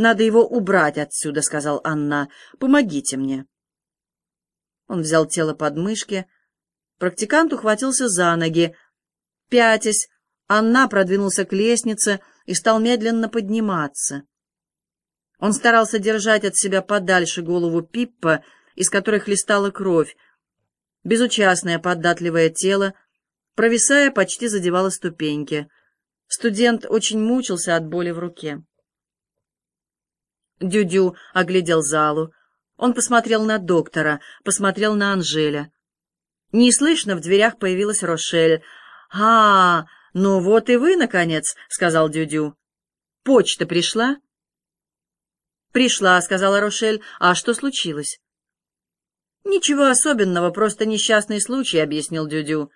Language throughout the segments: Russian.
«Надо его убрать отсюда», — сказал Анна. «Помогите мне». Он взял тело под мышки. Практикант ухватился за ноги. Пятясь, Анна продвинулся к лестнице и стал медленно подниматься. Он старался держать от себя подальше голову Пиппа, из которой хлестала кровь. Безучастное податливое тело, провисая, почти задевало ступеньки. Студент очень мучился от боли в руке. Дюдю -дю оглядел залу. Он посмотрел на доктора, посмотрел на Анжеля. Неслышно в дверях появилась Рошель. «А, ну вот и вы, наконец», — сказал Дюдю. «Почта пришла?» «Пришла», — сказала Рошель. «А что случилось?» «Ничего особенного, просто несчастный случай», — объяснил Дюдю.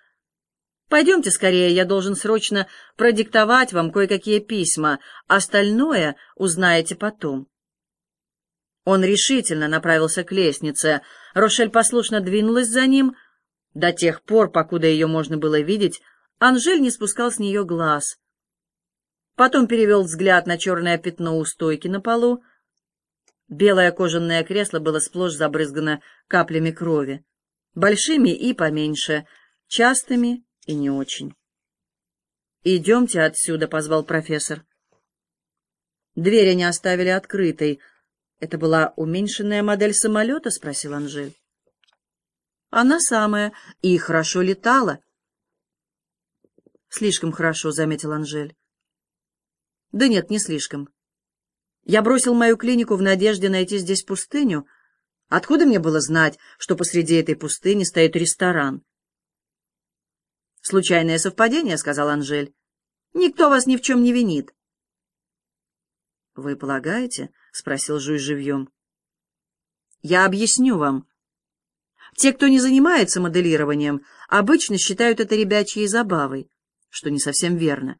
«Пойдемте скорее, я должен срочно продиктовать вам кое-какие письма. Остальное узнаете потом». Он решительно направился к лестнице. Рошель послушно двинулась за ним. До тех пор, покуда ее можно было видеть, Анжель не спускал с нее глаз. Потом перевел взгляд на черное пятно у стойки на полу, Белое кожаное кресло было сплошь забрызгано каплями крови, большими и поменьше, частыми и не очень. «Идемте отсюда», — позвал профессор. Дверь они оставили открытой. «Это была уменьшенная модель самолета?» — спросил Анжель. «Она самая, и хорошо летала». «Слишком хорошо», — заметил Анжель. «Да нет, не слишком. Я бросил мою клинику в надежде найти здесь пустыню. Откуда мне было знать, что посреди этой пустыни стоит ресторан? «Случайное совпадение», — сказал Анжель. «Никто вас ни в чем не винит». «Вы полагаете?» — спросил Жуй живьем. «Я объясню вам. Те, кто не занимается моделированием, обычно считают это ребячьей забавой, что не совсем верно.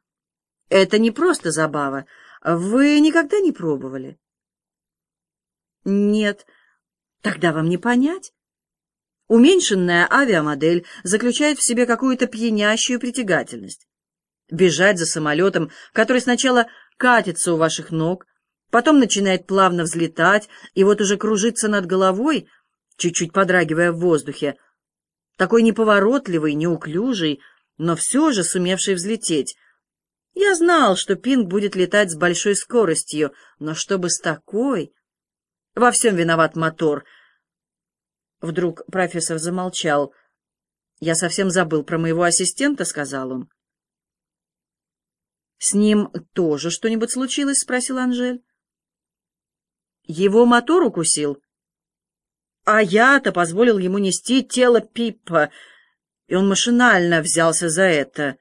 Это не просто забава, вы никогда не пробовали? Нет. Тогда вам не понять. Уменьшенная авиамодель заключает в себе какую-то пьянящую притягательность. Бежать за самолетом, который сначала катится у ваших ног, потом начинает плавно взлетать и вот уже кружится над головой, чуть-чуть подрагивая в воздухе, такой неповоротливый, неуклюжий, но все же сумевший взлететь, я знал, что Пинг будет летать с большой скоростью, но чтобы с такой... Во всем виноват мотор. Вдруг профессор замолчал. «Я совсем забыл про моего ассистента», — сказал он. «С ним тоже что-нибудь случилось?» — спросил Анжель. «Его мотор укусил?» «А я-то позволил ему нести тело Пиппа, и он машинально взялся за это».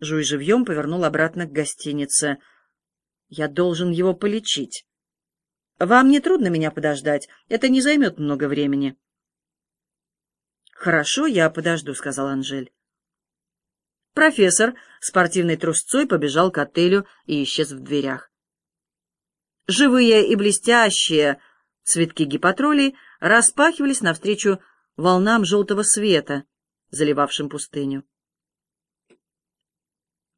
Жуй живьем повернул обратно к гостинице. «Я должен его полечить. Вам не трудно меня подождать? Это не займет много времени». «Хорошо, я подожду», — сказал Анжель. Профессор спортивной трусцой побежал к отелю и исчез в дверях. Живые и блестящие цветки гипотролей распахивались навстречу волнам желтого света, заливавшим пустыню.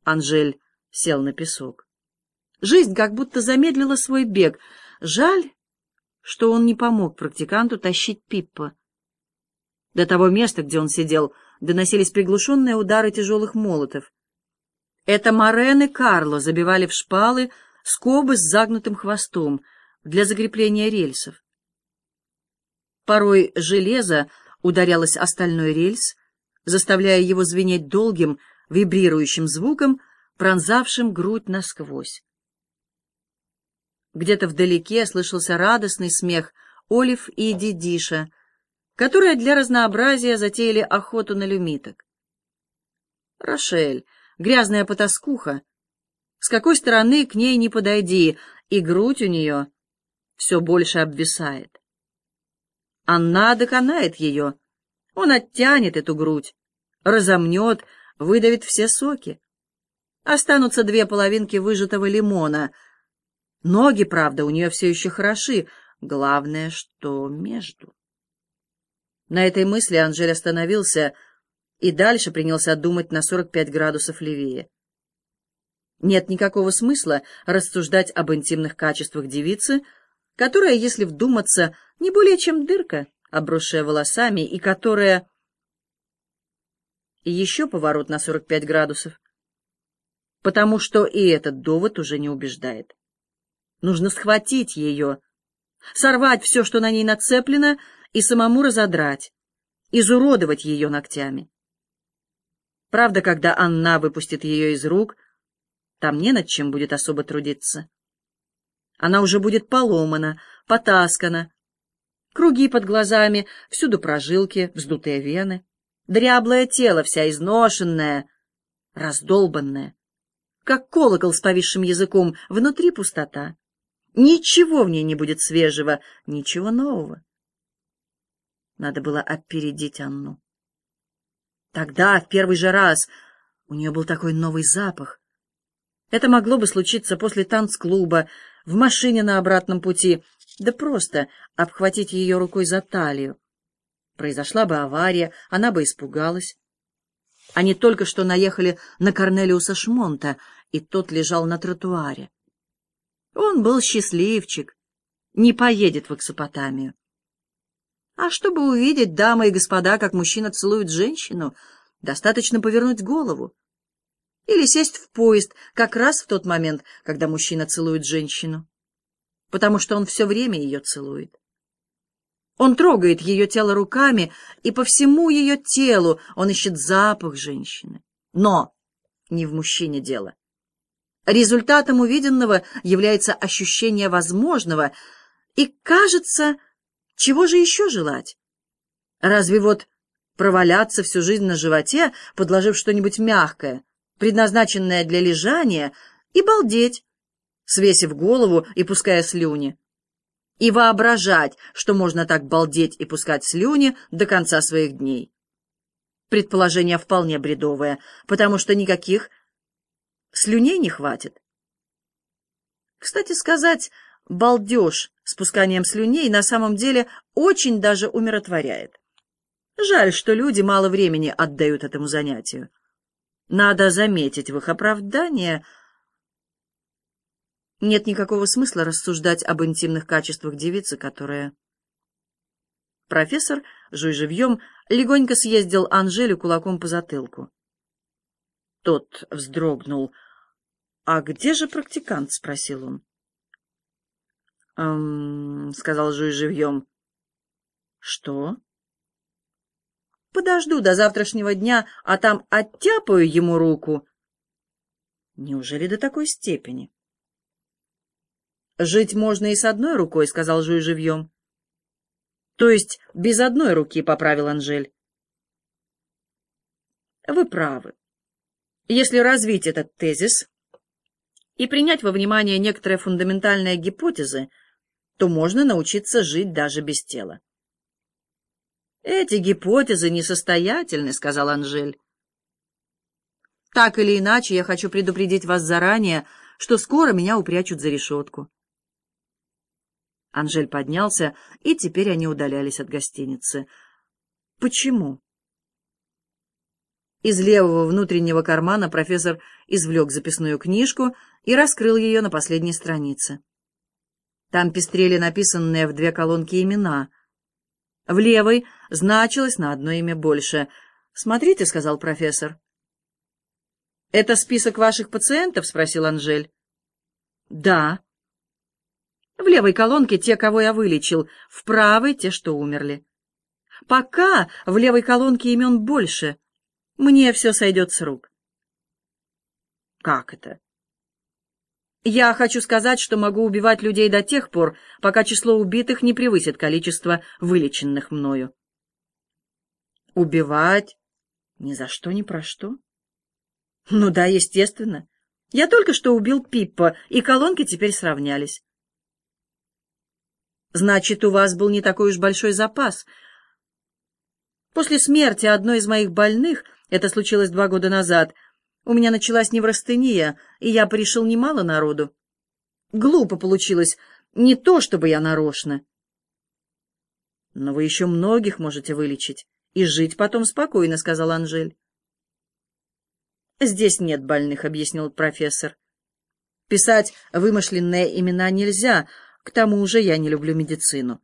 Анжель сел на песок. Жизнь как будто замедлила свой бег. Жаль, что он не помог практиканту тащить Пиппа. До того места, где он сидел, доносились приглушенные удары тяжелых молотов. Это Морен и Карло забивали в шпалы скобы с загнутым хвостом для закрепления рельсов. Порой железо ударялось о стальной рельс, заставляя его звенеть долгим, вибрирующим звуком, пронзавшим грудь насквозь. Где-то вдалеке слышался радостный смех Олив и Дидиша, которые для разнообразия затеяли охоту на люмиток. Рошель, грязная потаскуха, с какой стороны к ней не подойди, и грудь у нее все больше обвисает. Анна доконает ее, он оттянет эту грудь, разомнет, выдавит все соки. Останутся две половинки выжатого лимона. Ноги, правда, у нее все еще хороши. Главное, что между. На этой мысли Анжель остановился и дальше принялся думать на 45 градусов левее. Нет никакого смысла рассуждать об интимных качествах девицы, которая, если вдуматься, не более чем дырка, обросшая волосами, и которая... И еще поворот на 45 градусов. Потому что и этот довод уже не убеждает. Нужно схватить ее, сорвать все, что на ней нацеплено, и самому разодрать, изуродовать ее ногтями. Правда, когда Анна выпустит ее из рук, там не над чем будет особо трудиться. Она уже будет поломана, потаскана. Круги под глазами, всюду прожилки, вздутые вены. Дряблое тело, вся изношенное, раздолбанное. Как колокол с повисшим языком, внутри пустота. Ничего в ней не будет свежего, ничего нового. Надо было опередить Анну. Тогда, в первый же раз, у нее был такой новый запах. Это могло бы случиться после танцклуба, в машине на обратном пути, да просто обхватить ее рукой за талию. Произошла бы авария, она бы испугалась. Они только что наехали на Корнелиуса Шмонта, и тот лежал на тротуаре. Он был счастливчик, не поедет в Эксопотамию. А чтобы увидеть, дамы и господа, как мужчина целует женщину, достаточно повернуть голову. Или сесть в поезд как раз в тот момент, когда мужчина целует женщину. Потому что он все время ее целует. Он трогает ее тело руками, и по всему ее телу он ищет запах женщины. Но не в мужчине дело. Результатом увиденного является ощущение возможного, и кажется, чего же еще желать? Разве вот проваляться всю жизнь на животе, подложив что-нибудь мягкое, предназначенное для лежания, и балдеть, свесив голову и пуская слюни, и воображать, что можно так балдеть и пускать слюни до конца своих дней. Предположение вполне бредовое, потому что никаких слюней не хватит. Кстати сказать, балдеж пусканием слюней на самом деле очень даже умиротворяет. Жаль, что люди мало времени отдают этому занятию. Надо заметить в их оправдание. Нет никакого смысла рассуждать об интимных качествах девицы, которая... Профессор, жуй живьем, легонько съездил Анжелю кулаком по затылку. Тот вздрогнул. «А где же практикант?» — спросил он. «Эм...» — сказал Жуй живьем. «Что?» «Подожду до завтрашнего дня, а там оттяпаю ему руку». «Неужели до такой степени?» «Жить можно и с одной рукой», — сказал Жуй живьем. «То есть без одной руки», — поправил Анжель. «Вы правы. Если развить этот тезис и принять во внимание некоторые фундаментальные гипотезы, то можно научиться жить даже без тела. «Эти гипотезы несостоятельны», — сказал Анжель. «Так или иначе, я хочу предупредить вас заранее, что скоро меня упрячут за решетку». Анжель поднялся, и теперь они удалялись от гостиницы. «Почему?» Из левого внутреннего кармана профессор извлек записную книжку и раскрыл ее на последней странице. Там пестрели написанные в две колонки имена. В левой значилось на одно имя больше. «Смотрите», — сказал профессор. «Это список ваших пациентов?» — спросил Анжель. «Да». В левой колонке те, кого я вылечил, в правой — те, что умерли. Пока в левой колонке имен больше. Мне все сойдет с рук. Как это? Я хочу сказать, что могу убивать людей до тех пор, пока число убитых не превысит количество вылеченных мною. Убивать? Ни за что, ни про что. Ну да, естественно. Я только что убил Пиппа, и колонки теперь сравнялись. Значит, у вас был не такой уж большой запас. После смерти одной из моих больных, это случилось два года назад, — у меня началась неврастения, и я порешил немало народу. Глупо получилось, не то чтобы я нарочно. Но вы еще многих можете вылечить и жить потом спокойно, — сказал Анжель. Здесь нет больных, — объяснил профессор. Писать вымышленные имена нельзя, к тому же я не люблю медицину.